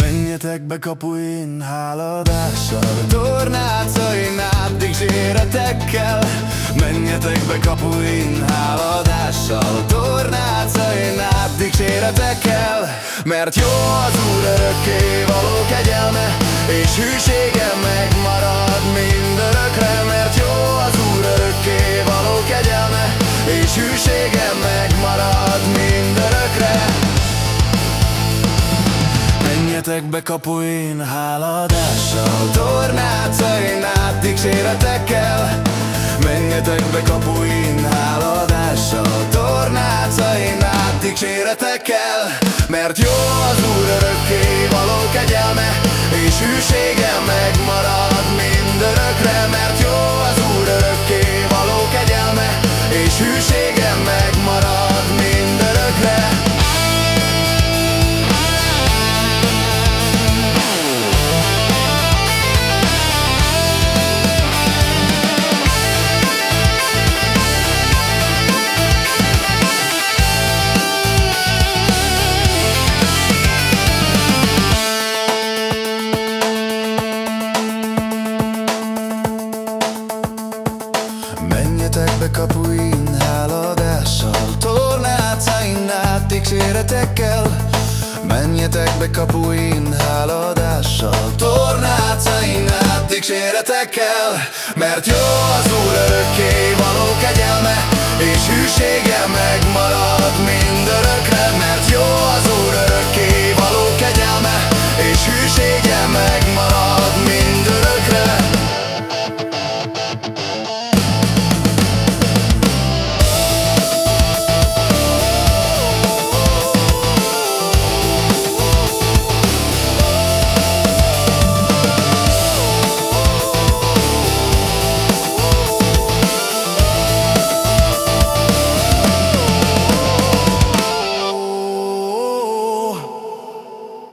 Menjetek be kapuin háladással Tornácain át dicséretekkel Menjetek be kapuin háladással Tornácain dicséretekkel Mert jó az Úr örökké való kegyelme És hűsége megmarad mindörökre Mert jó az Úr örökké való kegyelme És hűsége megmarad mindörökre. Menjetek be kapuin háladással. Tornácain át dicséretekkel Menjetek be kapuin háladással dicséretekkel Mert jó az Úr örökké való kegyelme És hűsége megmarad Menjetek be kapuin háladással Tornácain át dicséretekkel Menjetek be kapuin háladással Tornácain át dicséretekkel Mert jó az